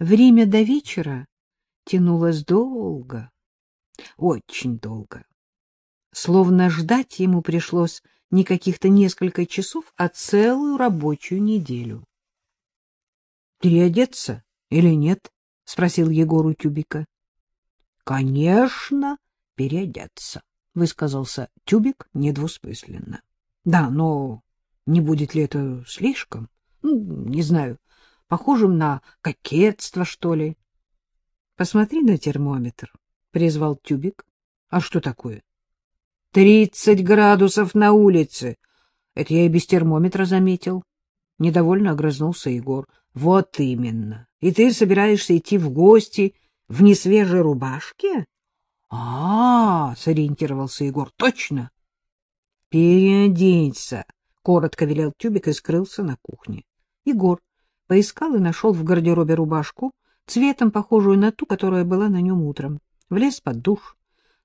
Время до вечера тянулось долго, очень долго. Словно ждать ему пришлось не каких-то несколько часов, а целую рабочую неделю. — Переодеться или нет? — спросил Егор у Тюбика. — Конечно, переодеться, — высказался Тюбик недвусмысленно. — Да, но не будет ли это слишком? Ну, не знаю, похожим на кокетство, что ли? — Посмотри на термометр, — призвал Тюбик. — А что такое? — Тридцать градусов на улице. Это я и без термометра заметил. Недовольно огрызнулся Егор. — Вот именно. И ты собираешься идти в гости в несвежей рубашке? — А, — сориентировался Егор, — точно. — Переоденься, — коротко велел Тюбик и скрылся на кухне. Егор поискал и нашел в гардеробе рубашку, цветом похожую на ту, которая была на нем утром. Влез под душ.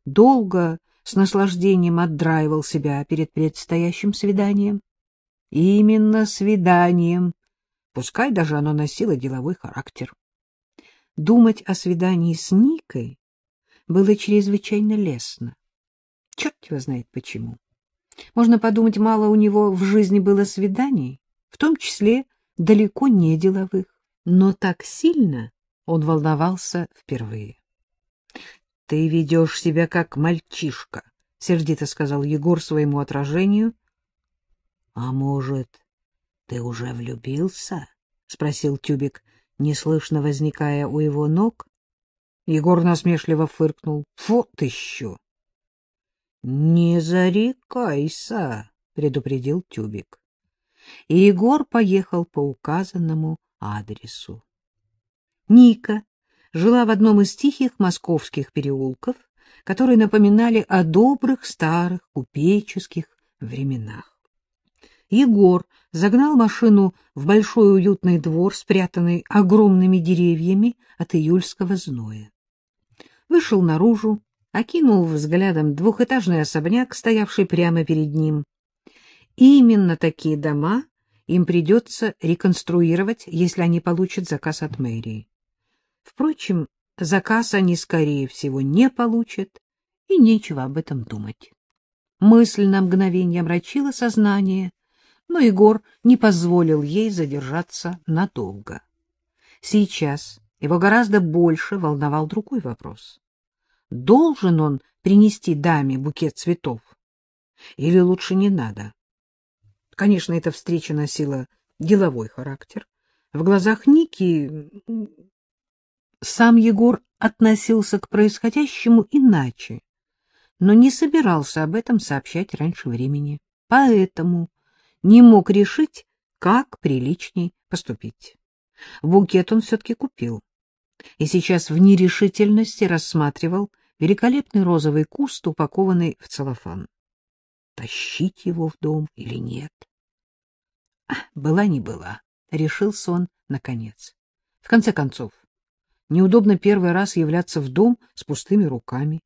Долго, с наслаждением отдраивал себя перед предстоящим свиданием. Именно свиданием, пускай даже оно носило деловой характер. Думать о свидании с Никой было чрезвычайно лестно. Черт его знает почему. Можно подумать, мало у него в жизни было свиданий, в том числе далеко не деловых, но так сильно он волновался впервые. — Ты ведешь себя как мальчишка, — сердито сказал Егор своему отражению. — А может, ты уже влюбился? — спросил Тюбик, неслышно возникая у его ног. Егор насмешливо фыркнул. — ты еще! — Не зарекайся, — предупредил Тюбик и Егор поехал по указанному адресу. Ника жила в одном из тихих московских переулков, которые напоминали о добрых старых купеческих временах. Егор загнал машину в большой уютный двор, спрятанный огромными деревьями от июльского зноя. Вышел наружу, окинул взглядом двухэтажный особняк, стоявший прямо перед ним. Именно такие дома им придется реконструировать, если они получат заказ от мэрии. Впрочем, заказ они, скорее всего, не получат, и нечего об этом думать. Мысль на мгновение омрачила сознание, но Егор не позволил ей задержаться надолго. Сейчас его гораздо больше волновал другой вопрос. Должен он принести даме букет цветов? Или лучше не надо? Конечно, эта встреча носила деловой характер. В глазах Ники сам Егор относился к происходящему иначе, но не собирался об этом сообщать раньше времени. Поэтому не мог решить, как приличней поступить. Букет он все-таки купил. И сейчас в нерешительности рассматривал великолепный розовый куст, упакованный в целлофан тащить его в дом или нет. Была не была, решился он наконец. В конце концов, неудобно первый раз являться в дом с пустыми руками.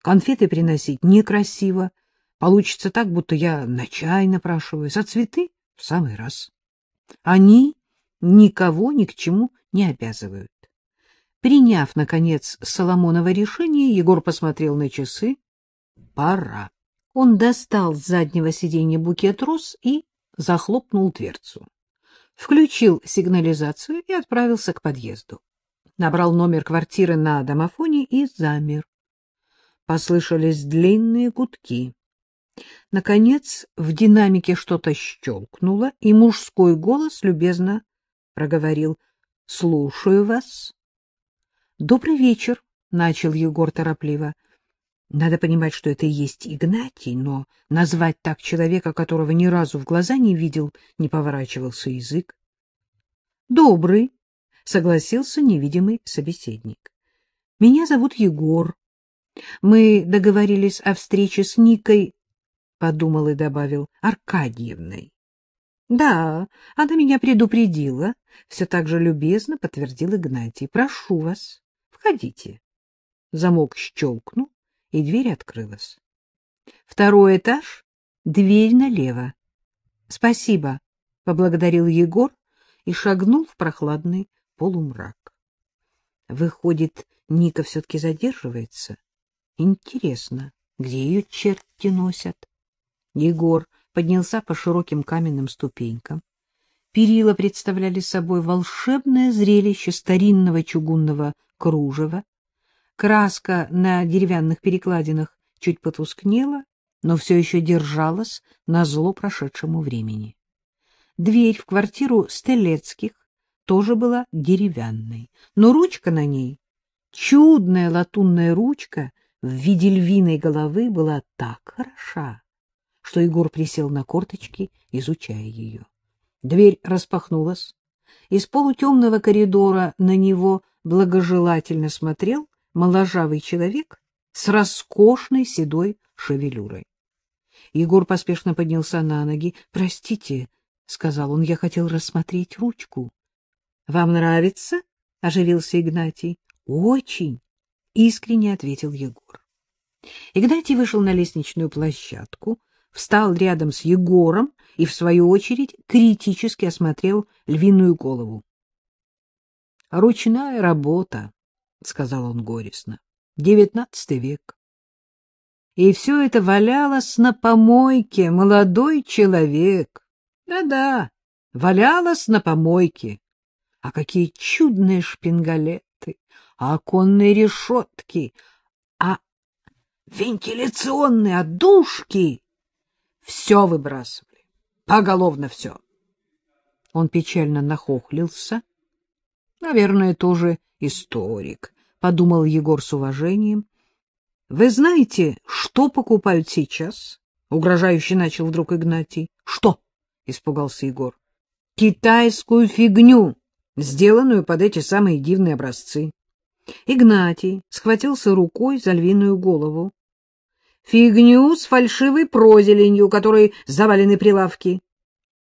Конфеты приносить некрасиво, получится так, будто я на чай напрашиваюсь, а цветы в самый раз. Они никого ни к чему не обязывают. Приняв, наконец, Соломоново решение, Егор посмотрел на часы. Пора. Он достал с заднего сиденья букет роз и захлопнул дверцу. Включил сигнализацию и отправился к подъезду. Набрал номер квартиры на домофоне и замер. Послышались длинные гудки. Наконец в динамике что-то щелкнуло, и мужской голос любезно проговорил — Слушаю вас. — Добрый вечер, — начал Егор торопливо. Надо понимать, что это и есть Игнатий, но назвать так человека, которого ни разу в глаза не видел, не поворачивался язык. — Добрый, — согласился невидимый собеседник. — Меня зовут Егор. Мы договорились о встрече с Никой, — подумал и добавил, — Аркадьевной. — Да, она меня предупредила, — все так же любезно подтвердил Игнатий. — Прошу вас, входите. Замок щелкнул и дверь открылась. Второй этаж, дверь налево. — Спасибо, — поблагодарил Егор и шагнул в прохладный полумрак. Выходит, Ника все-таки задерживается? Интересно, где ее черти носят? Егор поднялся по широким каменным ступенькам. Перила представляли собой волшебное зрелище старинного чугунного кружева. Краска на деревянных перекладинах чуть потускнела, но все еще держалась на зло прошедшему времени. Дверь в квартиру Стелецких тоже была деревянной, но ручка на ней, чудная латунная ручка в виде львиной головы, была так хороша, что Егор присел на корточки, изучая ее. Дверь распахнулась. Из полутемного коридора на него благожелательно смотрел моложавый человек с роскошной седой шевелюрой. Егор поспешно поднялся на ноги. — Простите, — сказал он, — я хотел рассмотреть ручку. — Вам нравится? — оживился Игнатий. — Очень, — искренне ответил Егор. Игнатий вышел на лестничную площадку, встал рядом с Егором и, в свою очередь, критически осмотрел львиную голову. — Ручная работа, — сказал он горестно, — девятнадцатый век. И все это валялось на помойке, молодой человек. Да-да, валялось на помойке. А какие чудные шпингалеты, а оконные решетки, а вентиляционные отдушки. Все выбрасывали, поголовно все. Он печально нахохлился. Наверное, тоже историк, — подумал Егор с уважением. — Вы знаете, что покупают сейчас? — угрожающе начал вдруг Игнатий. — Что? — испугался Егор. — Китайскую фигню, сделанную под эти самые дивные образцы. Игнатий схватился рукой за львиную голову. — Фигню с фальшивой прозеленью, которой завалены прилавки.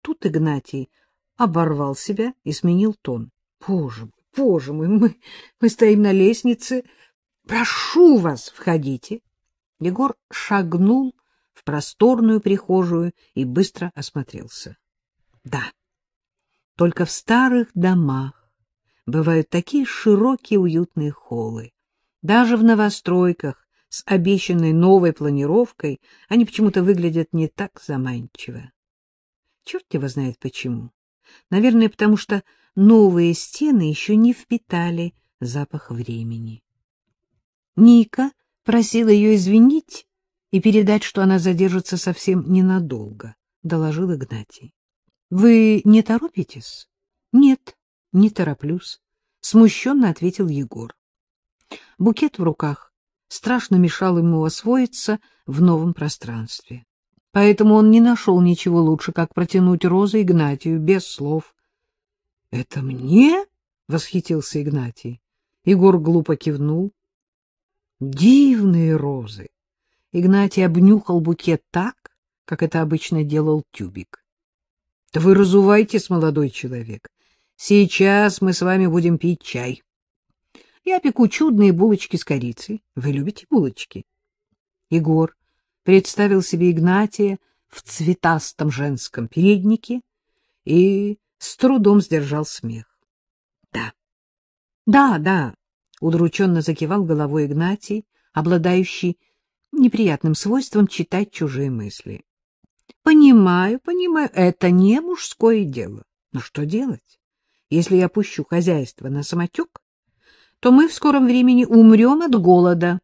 Тут Игнатий оборвал себя и сменил тон. — Боже мой, боже мой, мы, мы стоим на лестнице. Прошу вас, входите. Егор шагнул в просторную прихожую и быстро осмотрелся. Да, только в старых домах бывают такие широкие уютные холлы. Даже в новостройках с обещанной новой планировкой они почему-то выглядят не так заманчиво. Черт его знает почему. Наверное, потому что новые стены еще не впитали запах времени. Ника просила ее извинить и передать, что она задержится совсем ненадолго, — доложил Игнатий. — Вы не торопитесь? — Нет, не тороплюсь, — смущенно ответил Егор. Букет в руках страшно мешал ему освоиться в новом пространстве. Поэтому он не нашел ничего лучше, как протянуть розы Игнатию без слов. — Это мне? — восхитился Игнатий. Егор глупо кивнул. — Дивные розы! Игнатий обнюхал букет так, как это обычно делал тюбик. — Да вы разувайтесь, молодой человек. Сейчас мы с вами будем пить чай. Я пеку чудные булочки с корицей. Вы любите булочки? Егор представил себе Игнатия в цветастом женском переднике и с трудом сдержал смех. — Да, да, да, — удрученно закивал головой Игнатий, обладающий неприятным свойством читать чужие мысли. — Понимаю, понимаю, это не мужское дело. Но что делать? Если я пущу хозяйство на самотек, то мы в скором времени умрем от голода.